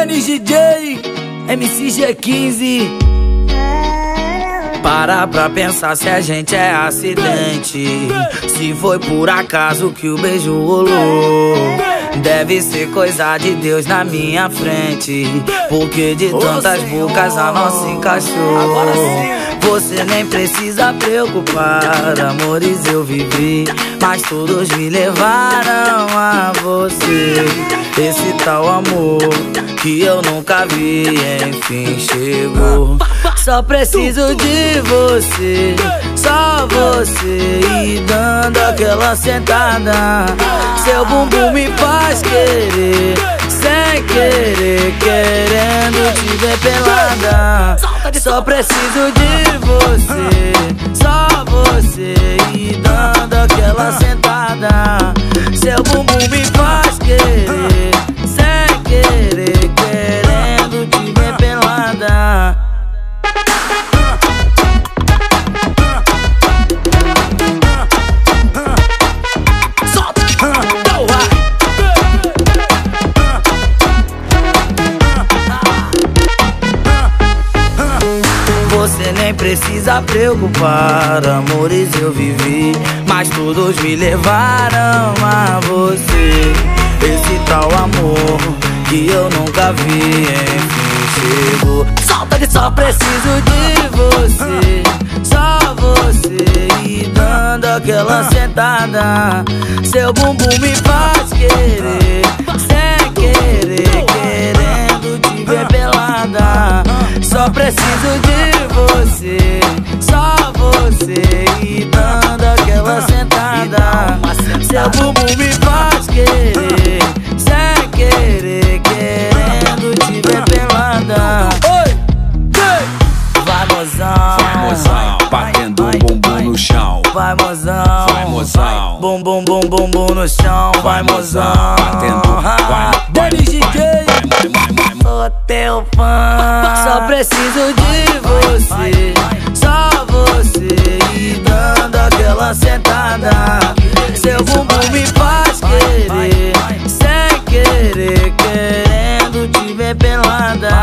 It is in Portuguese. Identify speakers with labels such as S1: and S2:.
S1: Denis DJ, MCG15. Para pra pensar se a gente é acidente. Se foi por acaso que o beijo rolou. Deve ser coisa de Deus na minha frente. Porque de tantas bocas a nossa encaixou. Você nem precisa preocupar, amores eu vivi, mas todos me levaram a você. Esse tal amor que eu nunca vi, enfim chegou. Só preciso de você, só você e dando aquela sentada. Seu bumbum me faz querer, sem querer, querendo te ver pelada. Só preciso de você, só você e dando aquela sentada. Seu bumbum me faz Nem precisa preocupar, amores eu vivi, mas todos me levaram a você. Esse tal amor que eu nunca vi, enfim chegou. Solta que só preciso de você, só você e dando aquela sentada. Seu bumbum me faz querer, vai mozão,
S2: batendo o bumbum no chão.
S1: vai mozão,
S2: Vai, mozão.
S1: bum bum bum bum bum no chão, vai mozão,
S2: batendo, vai,
S1: Denis DJ. Sou teu fã. Só preciso de você, só você e dando aquela sentada. Seu bumbum me faz querer, sem querer, querendo te ver pelada.